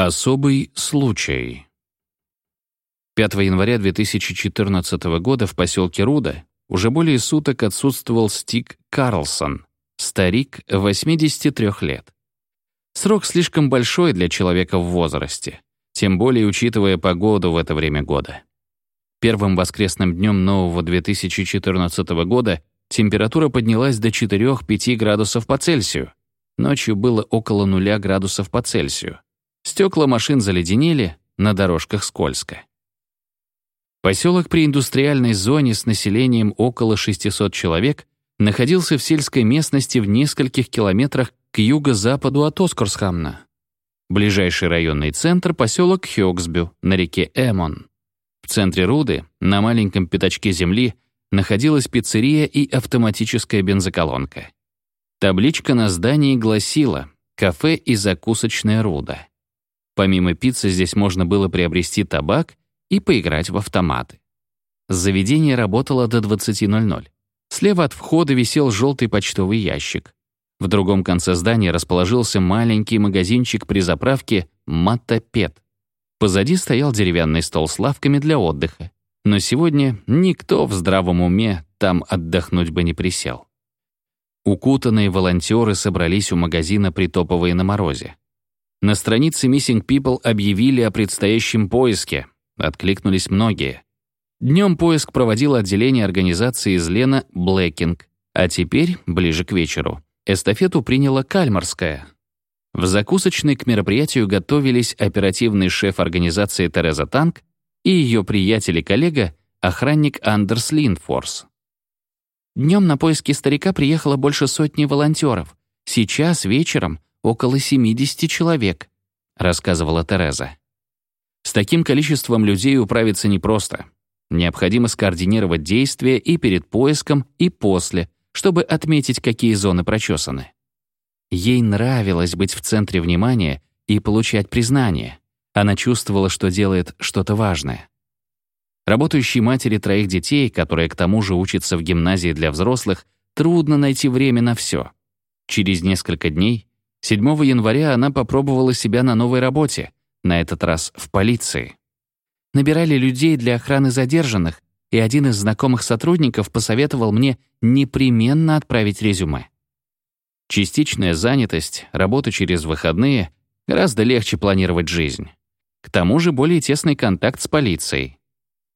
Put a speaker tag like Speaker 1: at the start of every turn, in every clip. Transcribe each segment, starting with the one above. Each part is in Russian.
Speaker 1: Особый случай. 5 января 2014 года в поселке Руда уже более суток отсутствовал Стик Карлсон, старик 83 лет. Срок слишком большой для человека в возрасте, тем более учитывая погоду в это время года. Первым воскресным днем нового 2014 года температура поднялась до 4-5 градусов по Цельсию. Ночью было около 0 градусов по Цельсию. Стекла машин заледенели, на дорожках скользко. Поселок при индустриальной зоне с населением около 600 человек находился в сельской местности в нескольких километрах к юго-западу от Оскарсхамна. Ближайший районный центр — поселок Хёксбю на реке Эмон. В центре Руды, на маленьком пятачке земли, находилась пиццерия и автоматическая бензоколонка. Табличка на здании гласила «Кафе и закусочная Руда». Помимо пиццы здесь можно было приобрести табак и поиграть в автоматы. Заведение работало до 20.00. Слева от входа висел желтый почтовый ящик. В другом конце здания расположился маленький магазинчик при заправке «Мотопед». Позади стоял деревянный стол с лавками для отдыха. Но сегодня никто в здравом уме там отдохнуть бы не присел. Укутанные волонтеры собрались у магазина, притопывая на морозе. На странице Missing People объявили о предстоящем поиске. Откликнулись многие. Днем поиск проводило отделение организации из Лена Блэкинг, а теперь, ближе к вечеру, эстафету приняла Кальмарская. В закусочной к мероприятию готовились оперативный шеф организации Тереза Танк и ее приятель и коллега, охранник Андерс Линфорс. Днем на поиски старика приехало больше сотни волонтеров. Сейчас, вечером, около 70 человек», — рассказывала Тереза. «С таким количеством людей управиться непросто. Необходимо скоординировать действия и перед поиском, и после, чтобы отметить, какие зоны прочесаны. Ей нравилось быть в центре внимания и получать признание. Она чувствовала, что делает что-то важное. Работающей матери троих детей, которая к тому же учится в гимназии для взрослых, трудно найти время на все. Через несколько дней 7 января она попробовала себя на новой работе, на этот раз в полиции. Набирали людей для охраны задержанных, и один из знакомых сотрудников посоветовал мне непременно отправить резюме. Частичная занятость, работа через выходные — гораздо легче планировать жизнь. К тому же более тесный контакт с полицией.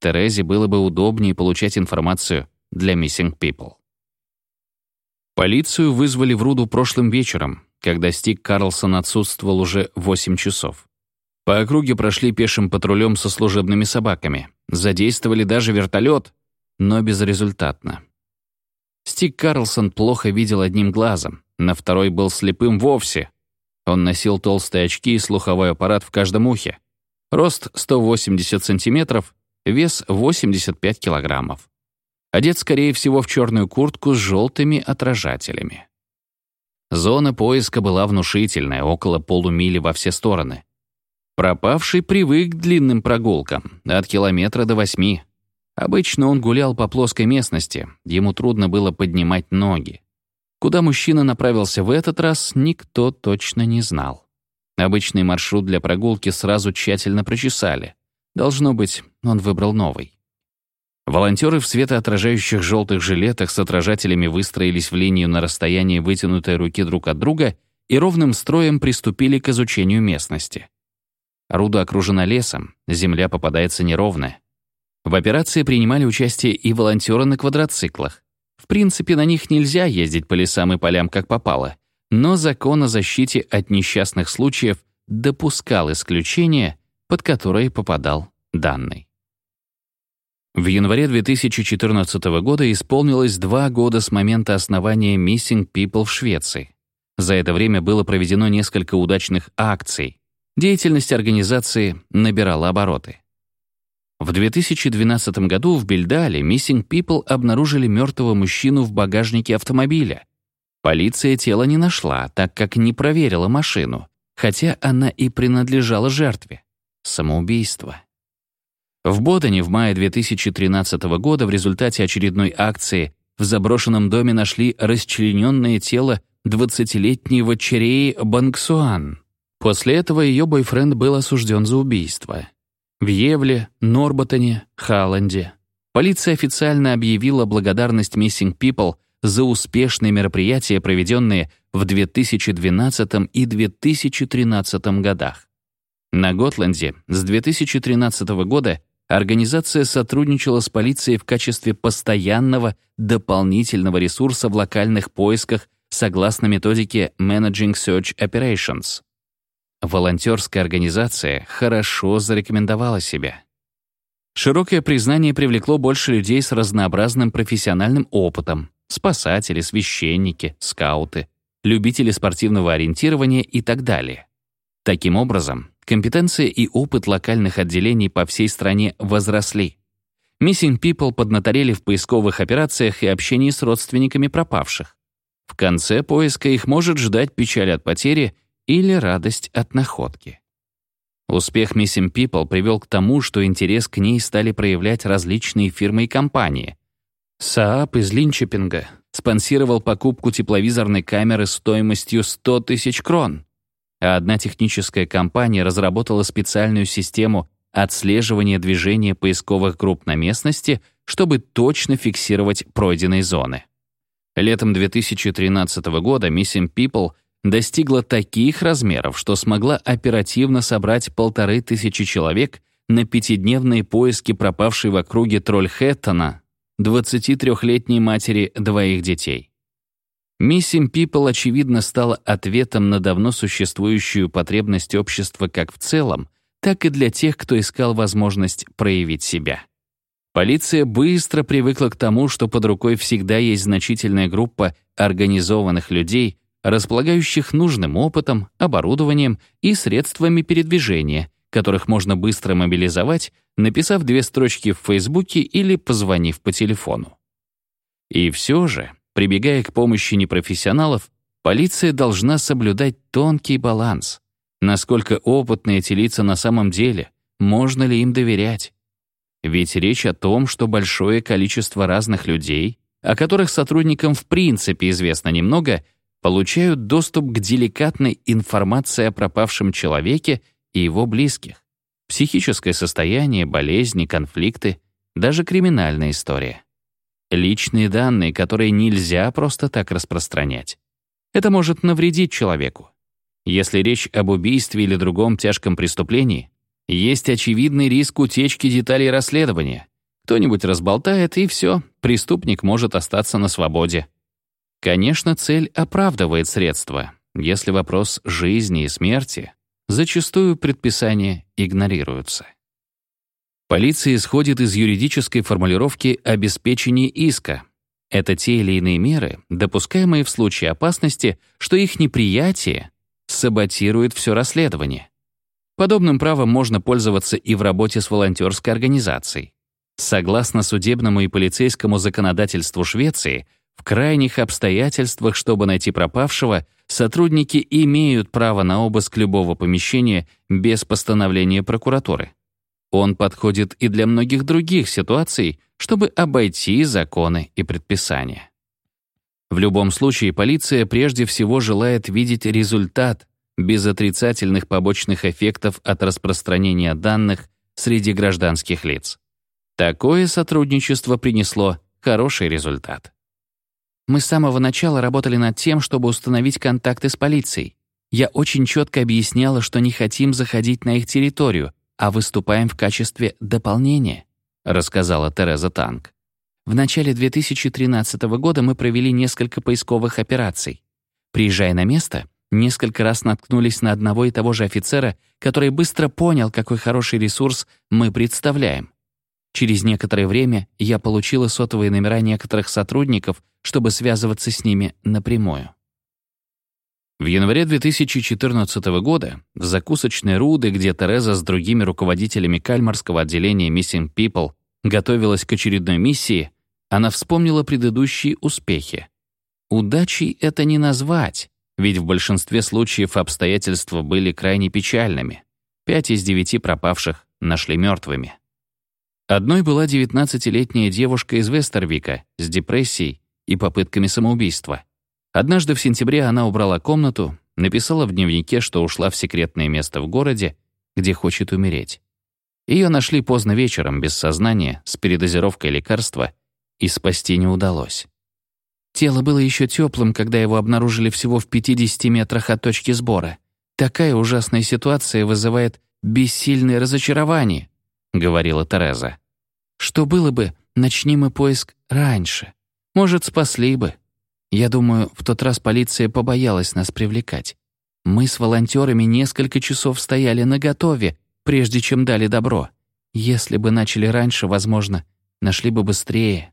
Speaker 1: Терезе было бы удобнее получать информацию для Missing People. Полицию вызвали в Руду прошлым вечером, когда Стик Карлсон отсутствовал уже 8 часов. По округе прошли пешим патрулем со служебными собаками. Задействовали даже вертолет, но безрезультатно. Стик Карлсон плохо видел одним глазом, на второй был слепым вовсе. Он носил толстые очки и слуховой аппарат в каждом ухе. Рост 180 сантиметров, вес 85 килограммов. Одет, скорее всего, в черную куртку с желтыми отражателями. Зона поиска была внушительная, около полумили во все стороны. Пропавший привык к длинным прогулкам, от километра до восьми. Обычно он гулял по плоской местности, ему трудно было поднимать ноги. Куда мужчина направился в этот раз, никто точно не знал. Обычный маршрут для прогулки сразу тщательно прочесали. Должно быть, он выбрал новый. Волонтеры в светоотражающих желтых жилетах с отражателями выстроились в линию на расстоянии вытянутой руки друг от друга и ровным строем приступили к изучению местности. Руда окружена лесом, земля попадается неровная. В операции принимали участие и волонтеры на квадроциклах. В принципе, на них нельзя ездить по лесам и полям как попало, но закон о защите от несчастных случаев допускал исключения, под которые попадал данный. В январе 2014 года исполнилось два года с момента основания Missing People в Швеции. За это время было проведено несколько удачных акций. Деятельность организации набирала обороты. В 2012 году в Бельдале Missing People обнаружили мертвого мужчину в багажнике автомобиля. Полиция тело не нашла, так как не проверила машину, хотя она и принадлежала жертве. Самоубийство. В Бодене в мае 2013 года в результате очередной акции в заброшенном доме нашли расчлененное тело 20-летнего Череи Бангсуан. После этого ее бойфренд был осужден за убийство. В Евле, Норботоне, Халланде. Полиция официально объявила благодарность Missing People за успешные мероприятия, проведенные в 2012 и 2013 годах. На Готланде с 2013 года организация сотрудничала с полицией в качестве постоянного дополнительного ресурса в локальных поисках согласно методике Managing Search Operations. Волонтерская организация хорошо зарекомендовала себя. Широкое признание привлекло больше людей с разнообразным профессиональным опытом — спасатели, священники, скауты, любители спортивного ориентирования и так далее. Таким образом, компетенция и опыт локальных отделений по всей стране возросли. Missing People поднаторели в поисковых операциях и общении с родственниками пропавших. В конце поиска их может ждать печаль от потери или радость от находки. Успех Missing People привел к тому, что интерес к ней стали проявлять различные фирмы и компании. Saab из Линчепинга спонсировал покупку тепловизорной камеры стоимостью 100 тысяч крон, а одна техническая компания разработала специальную систему отслеживания движения поисковых групп на местности, чтобы точно фиксировать пройденные зоны. Летом 2013 года Missing People достигла таких размеров, что смогла оперативно собрать полторы тысячи человек на пятидневные поиски пропавшей в округе Трольхэттона 23-летней матери двоих детей. Missing People, очевидно, стала ответом на давно существующую потребность общества как в целом, так и для тех, кто искал возможность проявить себя. Полиция быстро привыкла к тому, что под рукой всегда есть значительная группа организованных людей, располагающих нужным опытом, оборудованием и средствами передвижения, которых можно быстро мобилизовать, написав две строчки в Фейсбуке или позвонив по телефону. И все же, прибегая к помощи непрофессионалов, полиция должна соблюдать тонкий баланс. Насколько опытны эти лица на самом деле, можно ли им доверять? Ведь речь о том, что большое количество разных людей, о которых сотрудникам в принципе известно немного, получают доступ к деликатной информации о пропавшем человеке и его близких. Психическое состояние, болезни, конфликты, даже криминальная история. Личные данные, которые нельзя просто так распространять. Это может навредить человеку. Если речь об убийстве или другом тяжком преступлении, есть очевидный риск утечки деталей расследования. Кто-нибудь разболтает, и все, преступник может остаться на свободе. Конечно, цель оправдывает средства. Если вопрос жизни и смерти, зачастую предписания игнорируются. Полиция исходит из юридической формулировки обеспечения иска. Это те или иные меры, допускаемые в случае опасности, что их неприятие саботирует все расследование. Подобным правом можно пользоваться и в работе с волонтерской организацией. Согласно судебному и полицейскому законодательству Швеции, в крайних обстоятельствах, чтобы найти пропавшего, сотрудники имеют право на обыск любого помещения без постановления прокуратуры. Он подходит и для многих других ситуаций, чтобы обойти законы и предписания. В любом случае, полиция прежде всего желает видеть результат, без отрицательных побочных эффектов от распространения данных среди гражданских лиц. Такое сотрудничество принесло хороший результат. Мы с самого начала работали над тем, чтобы установить контакты с полицией. Я очень четко объясняла, что не хотим заходить на их территорию, а выступаем в качестве дополнения, рассказала Тереза Танк. В начале 2013 года мы провели несколько поисковых операций. Приезжая на место, Несколько раз наткнулись на одного и того же офицера, который быстро понял, какой хороший ресурс мы представляем. Через некоторое время я получила сотовые номера некоторых сотрудников, чтобы связываться с ними напрямую. В январе 2014 года в закусочной Руды, где Тереза с другими руководителями кальмарского отделения Missing People готовилась к очередной миссии, она вспомнила предыдущие успехи. Удачей это не назвать, ведь в большинстве случаев обстоятельства были крайне печальными. Пять из девяти пропавших нашли мертвыми. Одной была 19-летняя девушка из Вестервика с депрессией и попытками самоубийства. Однажды в сентябре она убрала комнату, написала в дневнике, что ушла в секретное место в городе, где хочет умереть. Ее нашли поздно вечером, без сознания, с передозировкой лекарства, и спасти не удалось. Тело было еще теплым, когда его обнаружили всего в 50 метрах от точки сбора. Такая ужасная ситуация вызывает бессильное разочарование, говорила Тереза. Что было бы, начни мы поиск раньше. Может, спасли бы. Я думаю, в тот раз полиция побоялась нас привлекать. Мы с волонтерами несколько часов стояли наготове, прежде чем дали добро. Если бы начали раньше, возможно, нашли бы быстрее.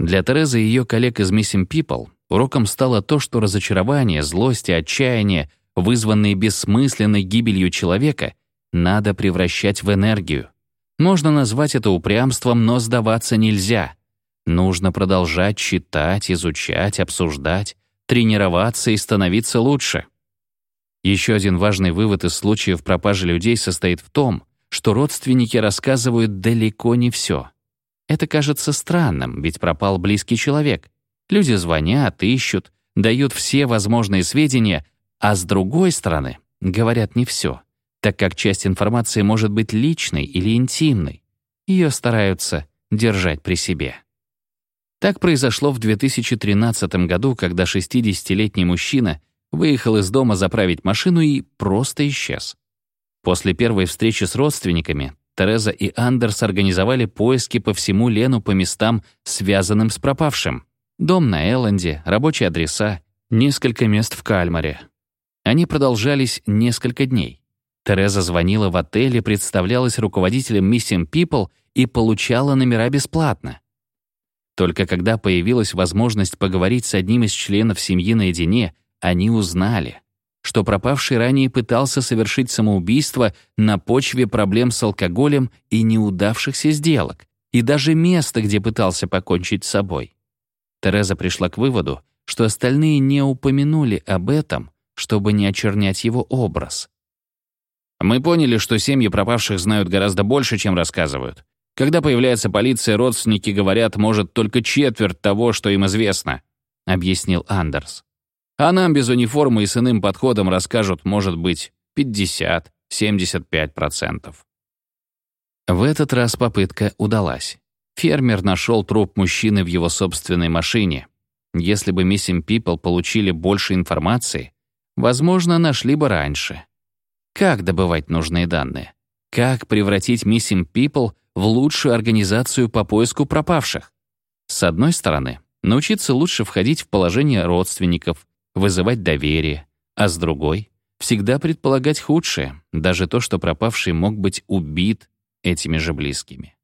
Speaker 1: Для Терезы и ее коллег из Missing People уроком стало то, что разочарование, злость и отчаяние, вызванные бессмысленной гибелью человека, надо превращать в энергию. Можно назвать это упрямством, но сдаваться нельзя. Нужно продолжать читать, изучать, обсуждать, тренироваться и становиться лучше. Еще один важный вывод из случаев пропажи людей состоит в том, что родственники рассказывают далеко не все. Это кажется странным, ведь пропал близкий человек. Люди звонят, ищут, дают все возможные сведения, а с другой стороны, говорят не все, так как часть информации может быть личной или интимной. Ее стараются держать при себе. Так произошло в 2013 году, когда 60-летний мужчина выехал из дома заправить машину и просто исчез. После первой встречи с родственниками Тереза и Андерс организовали поиски по всему Лену по местам, связанным с пропавшим. Дом на Элленде, рабочие адреса, несколько мест в Кальмаре. Они продолжались несколько дней. Тереза звонила в отель и представлялась руководителем Missing People и получала номера бесплатно. Только когда появилась возможность поговорить с одним из членов семьи наедине, они узнали — что пропавший ранее пытался совершить самоубийство на почве проблем с алкоголем и неудавшихся сделок, и даже место, где пытался покончить с собой. Тереза пришла к выводу, что остальные не упомянули об этом, чтобы не очернять его образ. Мы поняли, что семьи пропавших знают гораздо больше, чем рассказывают. Когда появляется полиция, родственники говорят, может, только четверть того, что им известно, объяснил Андерс. А нам без униформы и с иным подходом расскажут, может быть, 50-75%. В этот раз попытка удалась. Фермер нашел труп мужчины в его собственной машине. Если бы Missing People получили больше информации, возможно, нашли бы раньше. Как добывать нужные данные? Как превратить Missing People в лучшую организацию по поиску пропавших? С одной стороны, научиться лучше входить в положение родственников, вызывать доверие, а с другой — всегда предполагать худшее, даже то, что пропавший мог быть убит этими же близкими.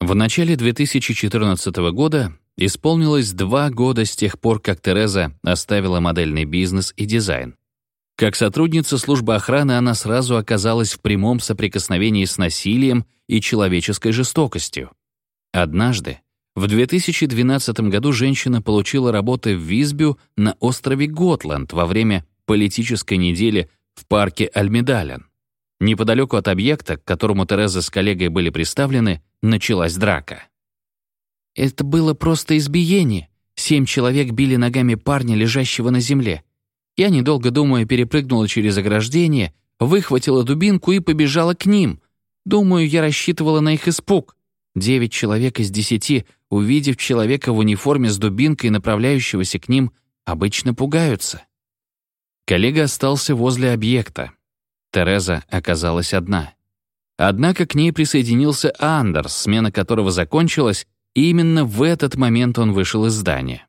Speaker 1: В начале 2014 года исполнилось два года с тех пор, как Тереза оставила модельный бизнес и дизайн. Как сотрудница службы охраны она сразу оказалась в прямом соприкосновении с насилием и человеческой жестокостью. Однажды в 2012 году женщина получила работу в Висбю на острове Готланд во время политической недели в парке Альмедален. Неподалеку от объекта, к которому Тереза с коллегой были представлены, началась драка. Это было просто избиение. Семь человек били ногами парня, лежащего на земле. Я, недолго думая, перепрыгнула через ограждение, выхватила дубинку и побежала к ним. Думаю, я рассчитывала на их испуг. Девять человек из десяти, увидев человека в униформе с дубинкой, направляющегося к ним, обычно пугаются. Коллега остался возле объекта. Тереза оказалась одна. Однако к ней присоединился Андерс, смена которого закончилась, и именно в этот момент он вышел из здания.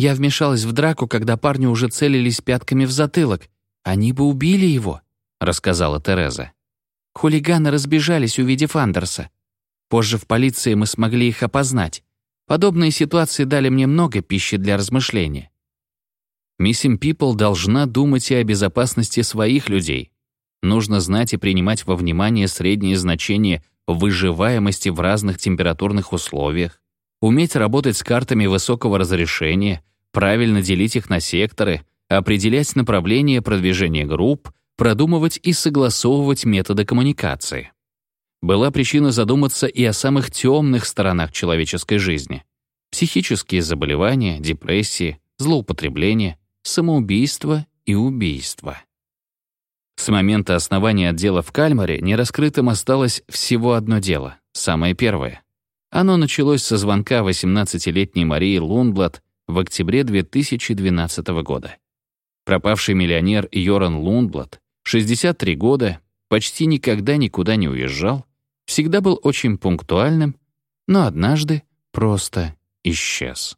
Speaker 1: «Я вмешалась в драку, когда парни уже целились пятками в затылок. Они бы убили его», — рассказала Тереза. Хулиганы разбежались, увидев Андерса. Позже в полиции мы смогли их опознать. Подобные ситуации дали мне много пищи для размышления. Missing People должна думать и о безопасности своих людей. Нужно знать и принимать во внимание средние значения выживаемости в разных температурных условиях, уметь работать с картами высокого разрешения, правильно делить их на секторы, определять направление продвижения групп, продумывать и согласовывать методы коммуникации была причина задуматься и о самых темных сторонах человеческой жизни. Психические заболевания, депрессии, злоупотребления, самоубийство и убийство. С момента основания отдела в Кальмаре нераскрытым осталось всего одно дело, самое первое. Оно началось со звонка 18-летней Марии Лунблад в октябре 2012 года. Пропавший миллионер Йоран Лунблад, 63 года, почти никогда никуда не уезжал, всегда был очень пунктуальным, но однажды просто исчез.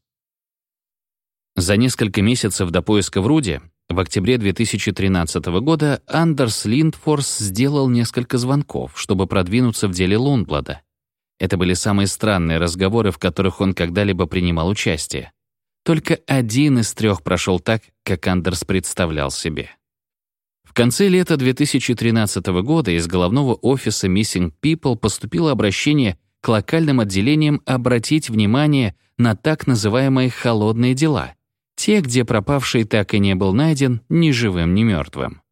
Speaker 1: За несколько месяцев до поиска в Руде, в октябре 2013 года, Андерс Линдфорс сделал несколько звонков, чтобы продвинуться в деле Лунблада. Это были самые странные разговоры, в которых он когда-либо принимал участие. Только один из трех прошел так, как Андерс представлял себе. В конце лета 2013 года из головного офиса Missing People поступило обращение к локальным отделениям обратить внимание на так называемые «холодные дела», те, где пропавший так и не был найден ни живым, ни мертвым.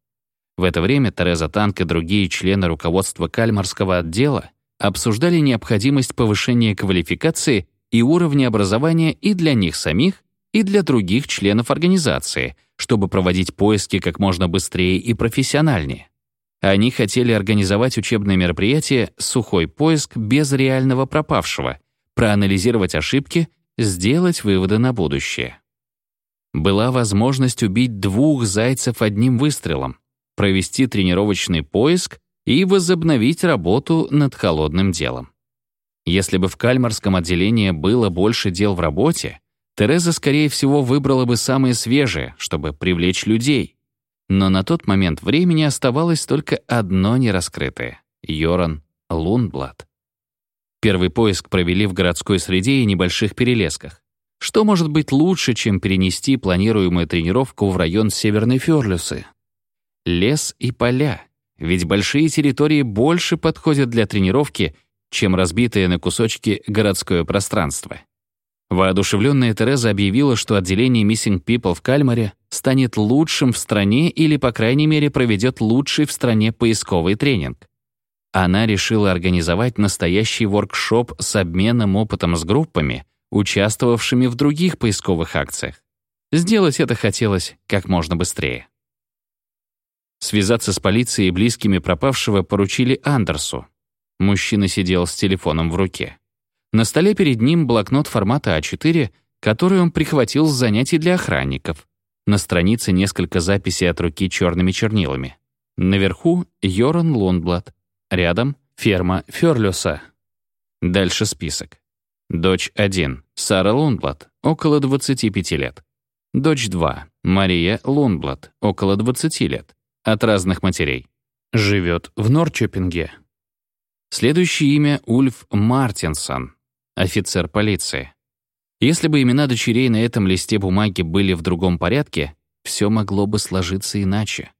Speaker 1: В это время Тереза Танк и другие члены руководства Кальмарского отдела обсуждали необходимость повышения квалификации и уровня образования и для них самих, и для других членов организации, чтобы проводить поиски как можно быстрее и профессиональнее. Они хотели организовать учебное мероприятие «Сухой поиск» без реального пропавшего, проанализировать ошибки, сделать выводы на будущее. Была возможность убить двух зайцев одним выстрелом, провести тренировочный поиск и возобновить работу над холодным делом. Если бы в кальмарском отделении было больше дел в работе, Тереза, скорее всего, выбрала бы самые свежие, чтобы привлечь людей. Но на тот момент времени оставалось только одно нераскрытое — Йоран Лунблад. Первый поиск провели в городской среде и небольших перелесках. Что может быть лучше, чем перенести планируемую тренировку в район Северной Фёрлюсы? Лес и поля. Ведь большие территории больше подходят для тренировки, чем разбитое на кусочки городское пространство. Воодушевленная Тереза объявила, что отделение Missing People в Кальмаре станет лучшим в стране или, по крайней мере, проведет лучший в стране поисковый тренинг. Она решила организовать настоящий воркшоп с обменом опытом с группами, участвовавшими в других поисковых акциях. Сделать это хотелось как можно быстрее. Связаться с полицией и близкими пропавшего поручили Андерсу. Мужчина сидел с телефоном в руке. На столе перед ним блокнот формата А4, который он прихватил с занятий для охранников. На странице несколько записей от руки черными чернилами. Наверху — Йоран Лундблад. Рядом — ферма Ферлюса. Дальше список. Дочь 1 — Сара Лундблад, около 25 лет. Дочь 2 — Мария Лундблад, около 20 лет. От разных матерей. Живет в Норчопинге. Следующее имя — Ульф Мартинсон, офицер полиции. Если бы имена дочерей на этом листе бумаги были в другом порядке, все могло бы сложиться иначе.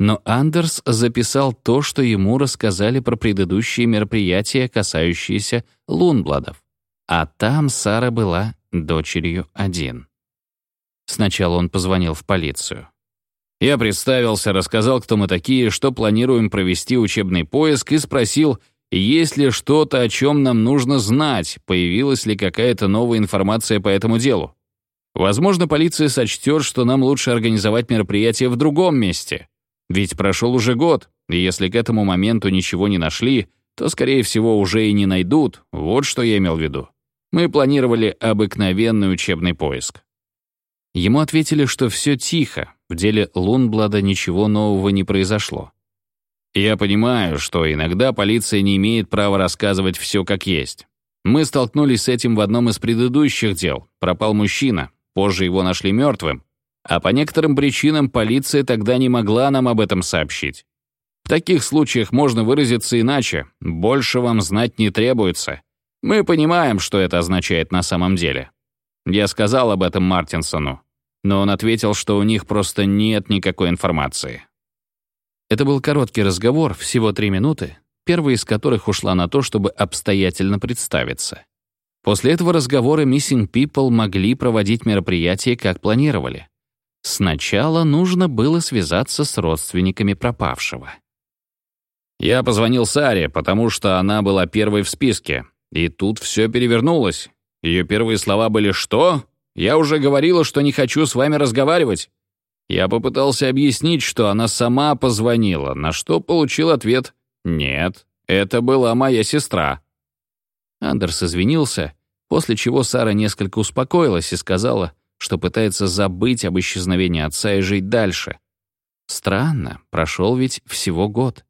Speaker 1: Но Андерс записал то, что ему рассказали про предыдущие мероприятия, касающиеся Лунбладов. А там Сара была дочерью один. Сначала он позвонил в полицию. Я представился, рассказал, кто мы такие, что планируем провести учебный поиск и спросил, есть ли что-то, о чем нам нужно знать, появилась ли какая-то новая информация по этому делу. Возможно, полиция сочтет, что нам лучше организовать мероприятие в другом месте. Ведь прошел уже год, и если к этому моменту ничего не нашли, то, скорее всего, уже и не найдут. Вот что я имел в виду. Мы планировали обыкновенный учебный поиск. Ему ответили, что все тихо, в деле Лунблада ничего нового не произошло. Я понимаю, что иногда полиция не имеет права рассказывать все как есть. Мы столкнулись с этим в одном из предыдущих дел. Пропал мужчина, позже его нашли мертвым. А по некоторым причинам полиция тогда не могла нам об этом сообщить. В таких случаях можно выразиться иначе. Больше вам знать не требуется. Мы понимаем, что это означает на самом деле. Я сказал об этом Мартинсону, но он ответил, что у них просто нет никакой информации. Это был короткий разговор, всего три минуты, первая из которых ушла на то, чтобы обстоятельно представиться. После этого разговора Missing People могли проводить мероприятия, как планировали. Сначала нужно было связаться с родственниками пропавшего. Я позвонил Саре, потому что она была первой в списке. И тут все перевернулось. Ее первые слова были «Что? Я уже говорила, что не хочу с вами разговаривать». Я попытался объяснить, что она сама позвонила, на что получил ответ «Нет, это была моя сестра». Андерс извинился, после чего Сара несколько успокоилась и сказала, что пытается забыть об исчезновении отца и жить дальше. Странно, прошел ведь всего год.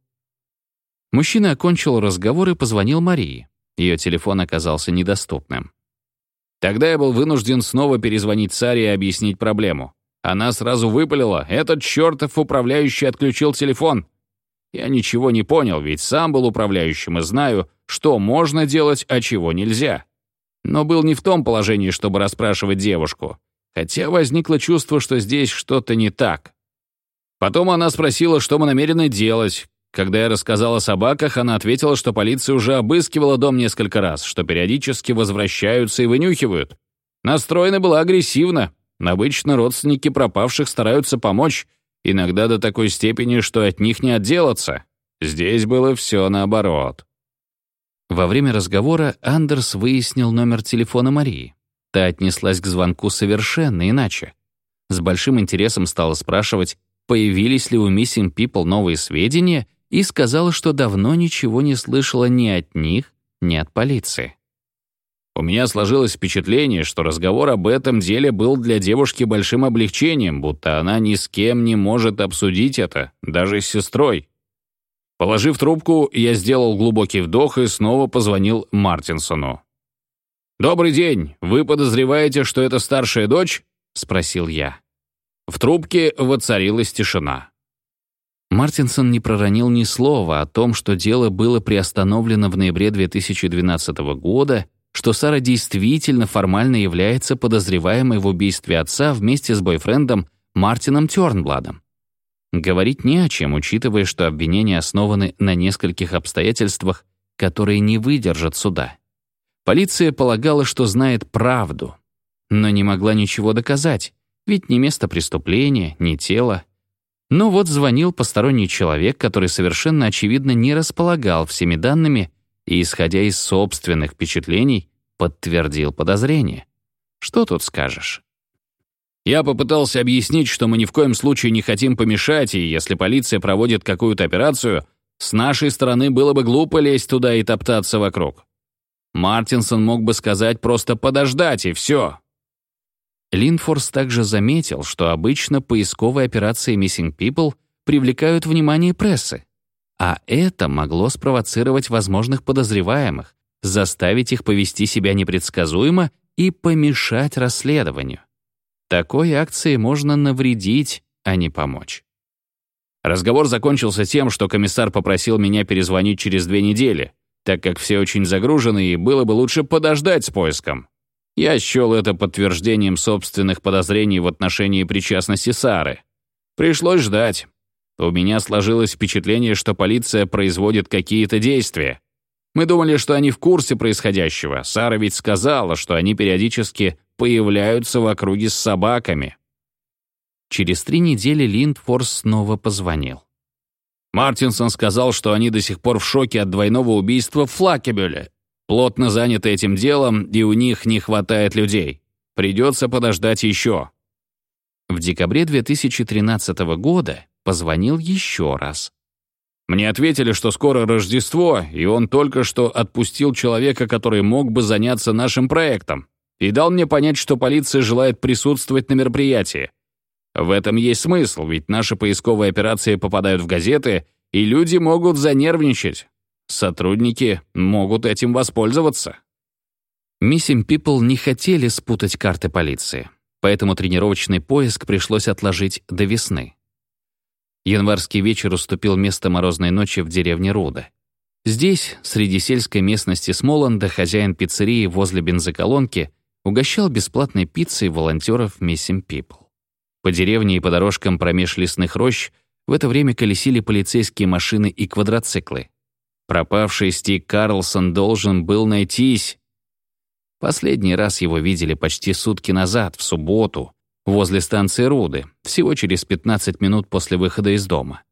Speaker 1: Мужчина окончил разговор и позвонил Марии. Ее телефон оказался недоступным. Тогда я был вынужден снова перезвонить Саре и объяснить проблему. Она сразу выпалила, этот чертов управляющий отключил телефон. Я ничего не понял, ведь сам был управляющим и знаю, что можно делать, а чего нельзя. Но был не в том положении, чтобы расспрашивать девушку. Хотя возникло чувство, что здесь что-то не так. Потом она спросила, что мы намерены делать. Когда я рассказал о собаках, она ответила, что полиция уже обыскивала дом несколько раз, что периодически возвращаются и вынюхивают. Настроена была агрессивно. Обычно родственники пропавших стараются помочь, иногда до такой степени, что от них не отделаться. Здесь было все наоборот. Во время разговора Андерс выяснил номер телефона Марии. Та отнеслась к звонку совершенно иначе. С большим интересом стала спрашивать, появились ли у Missing People новые сведения, и сказала, что давно ничего не слышала ни от них, ни от полиции. У меня сложилось впечатление, что разговор об этом деле был для девушки большим облегчением, будто она ни с кем не может обсудить это, даже с сестрой. Положив трубку, я сделал глубокий вдох и снова позвонил Мартинсону. «Добрый день. Вы подозреваете, что это старшая дочь?» — спросил я. В трубке воцарилась тишина. Мартинсон не проронил ни слова о том, что дело было приостановлено в ноябре 2012 года, что Сара действительно формально является подозреваемой в убийстве отца вместе с бойфрендом Мартином Тёрнбладом. Говорить не о чем, учитывая, что обвинения основаны на нескольких обстоятельствах, которые не выдержат суда. Полиция полагала, что знает правду, но не могла ничего доказать, ведь ни место преступления, ни тело. Но вот звонил посторонний человек, который совершенно очевидно не располагал всеми данными и, исходя из собственных впечатлений, подтвердил подозрение. Что тут скажешь? Я попытался объяснить, что мы ни в коем случае не хотим помешать, и если полиция проводит какую-то операцию, с нашей стороны было бы глупо лезть туда и топтаться вокруг. Мартинсон мог бы сказать просто подождать, и все. Линфорс также заметил, что обычно поисковые операции Missing People привлекают внимание прессы, а это могло спровоцировать возможных подозреваемых, заставить их повести себя непредсказуемо и помешать расследованию. Такой акции можно навредить, а не помочь. Разговор закончился тем, что комиссар попросил меня перезвонить через две недели, так как все очень загружены и было бы лучше подождать с поиском. Я счел это подтверждением собственных подозрений в отношении причастности Сары. Пришлось ждать. У меня сложилось впечатление, что полиция производит какие-то действия. Мы думали, что они в курсе происходящего. Сара ведь сказала, что они периодически появляются в округе с собаками. Через три недели Линдфорс снова позвонил. Мартинсон сказал, что они до сих пор в шоке от двойного убийства в Флакебюле Плотно заняты этим делом, и у них не хватает людей. Придется подождать еще. В декабре 2013 года позвонил еще раз. Мне ответили, что скоро Рождество, и он только что отпустил человека, который мог бы заняться нашим проектом, и дал мне понять, что полиция желает присутствовать на мероприятии. В этом есть смысл, ведь наши поисковые операции попадают в газеты, и люди могут занервничать. Сотрудники могут этим воспользоваться. Missing People не хотели спутать карты полиции, поэтому тренировочный поиск пришлось отложить до весны. Январский вечер уступил место морозной ночи в деревне Руда. Здесь, среди сельской местности Смоланда, хозяин пиццерии возле бензоколонки угощал бесплатной пиццей волонтеров Missing People. По деревне и по дорожкам промеж лесных рощ в это время колесили полицейские машины и квадроциклы. Пропавший Стик Карлсон должен был найтись. Последний раз его видели почти сутки назад, в субботу, возле станции Руды, всего через 15 минут после выхода из дома.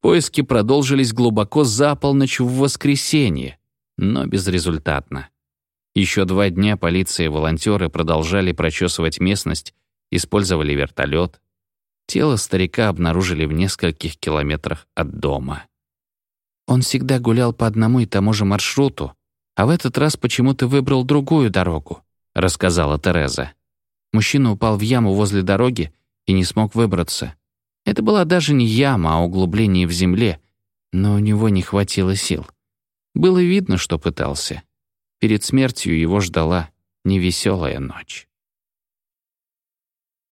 Speaker 1: Поиски продолжились глубоко за полночь в воскресенье, но безрезультатно. Еще два дня полиция и волонтеры продолжали прочесывать местность, использовали вертолет. Тело старика обнаружили в нескольких километрах от дома. Он всегда гулял по одному и тому же маршруту, а в этот раз почему-то выбрал другую дорогу, рассказала Тереза. Мужчина упал в яму возле дороги и не смог выбраться. Это была даже не яма, а углубление в земле, но у него не хватило сил. Было видно, что пытался. Перед смертью его ждала невеселая ночь.